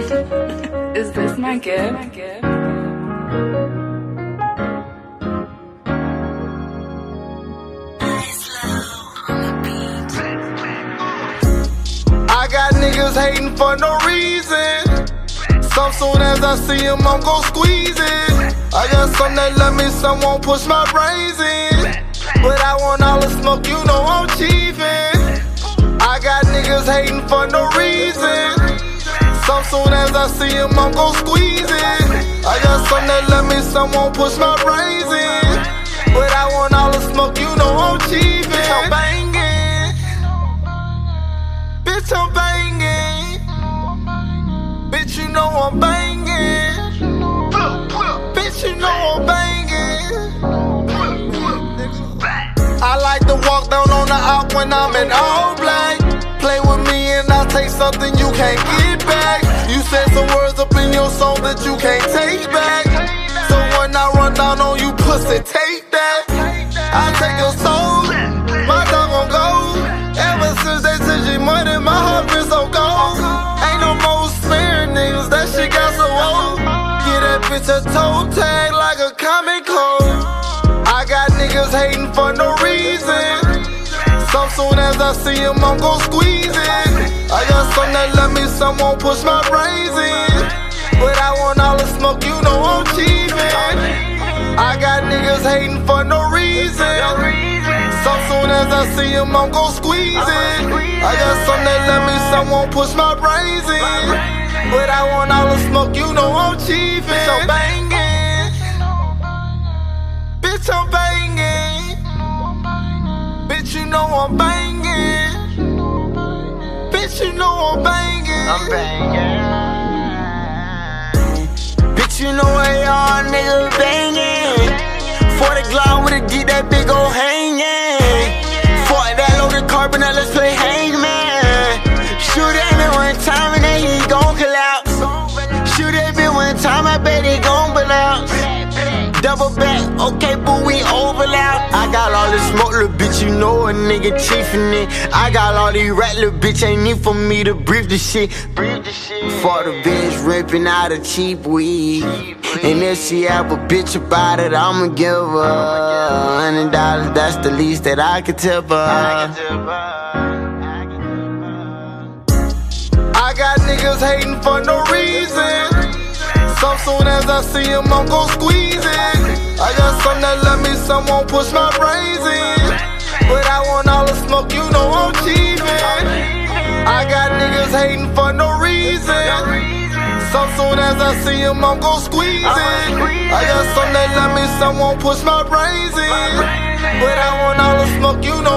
Is this my gift? I got niggas hating for no reason. Some soon as I see them, I'm gon' squeeze it. I got some that let me, some won't push my brains in. But I want all the smoke, you know I'm chiefin'. I got niggas hating for no reason. Some soon as I see them, I'm gon' squeeze it. I got some that let me, some won't push my brains in. But I want all the smoke, you know I'm chiefin'. I'm bangin'. Bitch, I'm banging. Bitch, you know I'm banging. Bitch, you know I'm banging. I like to walk down on the out when I'm in all black. Play with me and I'll take something you can't get back. That you can't take back. So when I run down on you, pussy, take that. I take your soul, my dog gon' go. Ever since they took your money, my heart been so cold. Ain't no more sparing niggas, that shit got so old. Get that bitch a toe tag like a comic code. I got niggas hating for no reason. So soon as I see them, I'm gon' squeeze it. I got some that let me, some won't push my brains hating for no reason. Some soon as I see them, I'm gon' squeeze it. I got some that let me, some won't push my brains in. But I want all the smoke, you know I'm chiefin'. So bangin'. Bitch, I'm banging. Bitch, you know I'm banging. Bitch, you know I'm banging. Bitch, you know where y'all niggas banging. 40 Glock with a D, that big ol' hanging. 40 that loaded carbon, now let's play hangman. Shoot at me one time and then he gon' collapse. Shoot at me one time, I bet he gon' bounce. Double back, okay, boo, we overlap. I got all this smoke, little bitch, you know a nigga chiefin' it. I got all these rat, little bitch, ain't need for me to breathe the shit. Brief the shit. For the bitch ripping out a cheap weed. And if she have a bitch about it, I'ma give her hundred dollars. That's the least that I could tip her. I got niggas hating for no reason. Soon as I see them, I'm gon' squeeze it. I got some that let me, some won't push my brains in. But I want all the smoke, you know I'm cheating. I got niggas hating for no reason. Some soon as I see them, I'm gon' squeeze it. I got some that let me, some won't push my brains in. But I want all the smoke, you know